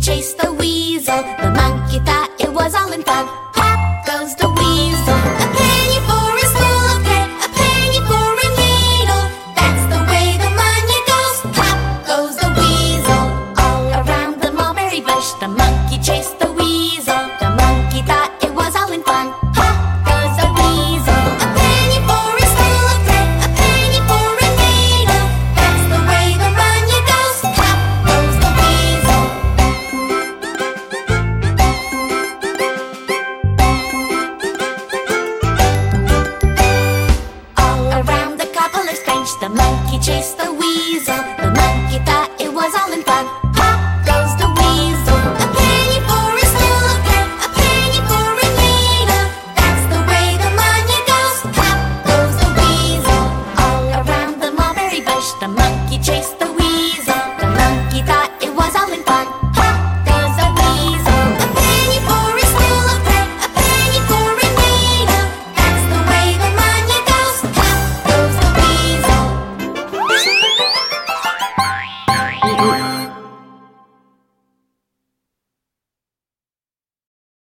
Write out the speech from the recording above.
chased the weasel, the monkey thought it was all in fun. Pop goes the The monkey chased the weasel. Three.